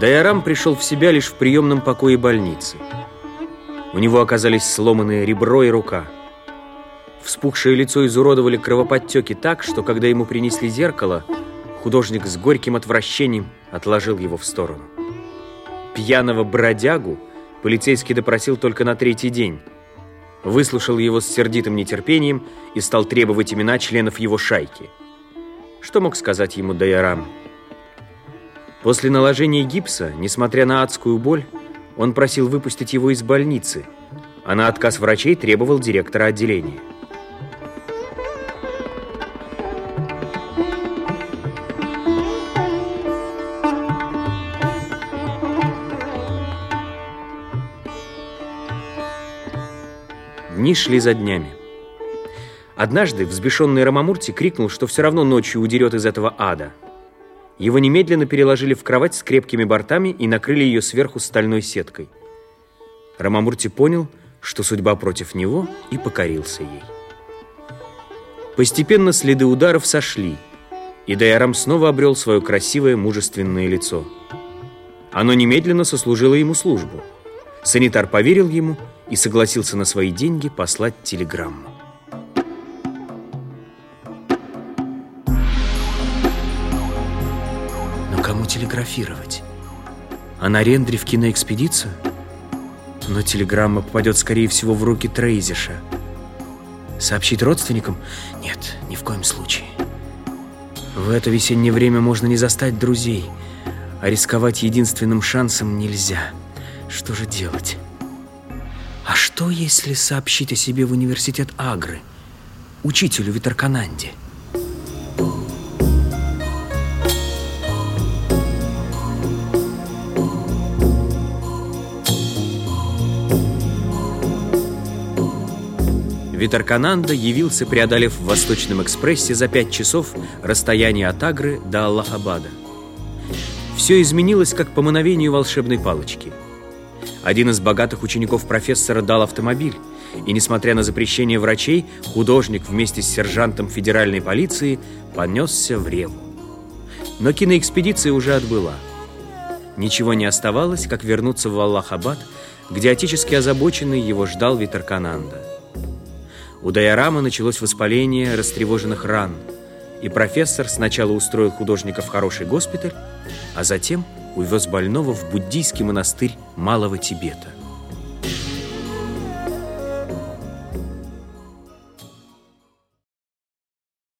Дайарам пришел в себя лишь в приемном покое больницы. У него оказались сломанные ребро и рука. Вспухшее лицо изуродовали кровоподтеки так, что когда ему принесли зеркало, художник с горьким отвращением отложил его в сторону. Пьяного бродягу полицейский допросил только на третий день. Выслушал его с сердитым нетерпением и стал требовать имена членов его шайки. Что мог сказать ему Дайарам? После наложения гипса, несмотря на адскую боль, он просил выпустить его из больницы, а на отказ врачей требовал директора отделения. Дни шли за днями. Однажды взбешенный Рамамурти крикнул, что все равно ночью удерет из этого ада – его немедленно переложили в кровать с крепкими бортами и накрыли ее сверху стальной сеткой. Рамамурти понял, что судьба против него, и покорился ей. Постепенно следы ударов сошли, и Дайарам снова обрел свое красивое мужественное лицо. Оно немедленно сослужило ему службу. Санитар поверил ему и согласился на свои деньги послать телеграмму. Телеграфировать. А на Рендре в киноэкспедицию? Но телеграмма попадет, скорее всего, в руки Трейзиша. Сообщить родственникам? Нет, ни в коем случае. В это весеннее время можно не застать друзей, а рисковать единственным шансом нельзя. Что же делать? А что, если сообщить о себе в университет Агры, учителю Витаркананде? Витаркананда явился, преодолев в Восточном экспрессе за пять часов расстояние от Агры до Аллахабада. Все изменилось, как по мановению волшебной палочки. Один из богатых учеников профессора дал автомобиль, и, несмотря на запрещение врачей, художник вместе с сержантом федеральной полиции понесся в Реву. Но киноэкспедиция уже отбыла. Ничего не оставалось, как вернуться в Аллахабад, где отечески озабоченный его ждал Витаркананда. У Дайорама началось воспаление растревоженных ран, и профессор сначала устроил художника в хороший госпиталь, а затем увез больного в буддийский монастырь Малого Тибета.